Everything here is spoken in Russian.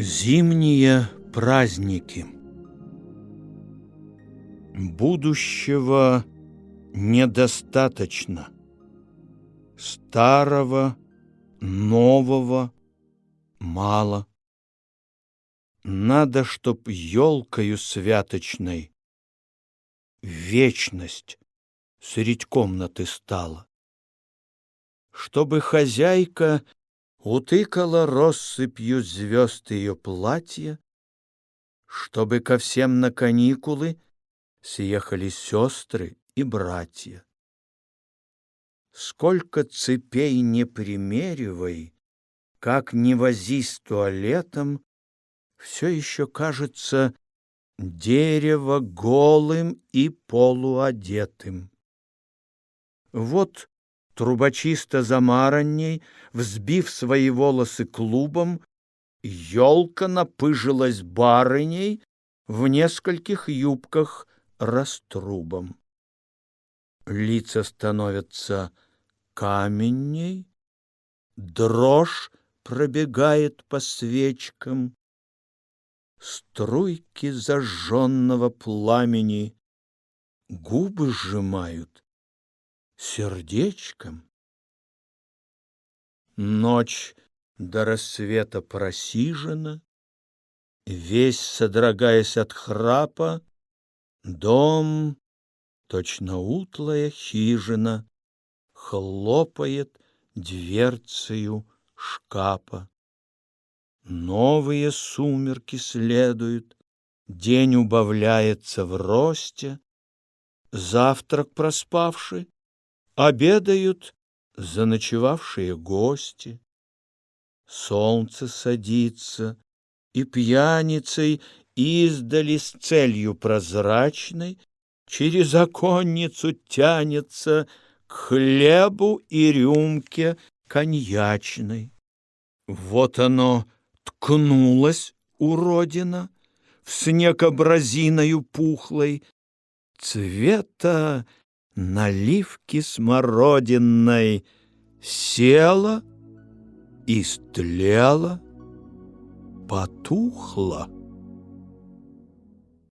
Зимние праздники Будущего недостаточно Старого, нового мало. Надо, чтоб елкою святочной Вечность средь комнаты стала Чтобы хозяйка утыкала россыпью звезд ее платья, чтобы ко всем на каникулы съехали сестры и братья. Сколько цепей не примеривай, как не возись туалетом, все еще кажется дерево голым и полуодетым. Вот трубочисто замаранней, взбив свои волосы клубом, елка напыжилась барыней в нескольких юбках раструбом. Лица становятся каменней, дрожь пробегает по свечкам, струйки зажженного пламени губы сжимают сердечком. Ночь до рассвета просижена, Весь содрогаясь от храпа, Дом, точно утлая хижина, Хлопает дверцею шкафа. Новые сумерки следуют, День убавляется в росте, Завтрак проспавший Обедают заночевавшие гости. Солнце садится, и пьяницей издали с целью прозрачной Через оконницу тянется к хлебу и рюмке коньячной. Вот оно ткнулось, уродина, в снег абразиною пухлой, Цвета наливки смородинной села, истлела, потухла.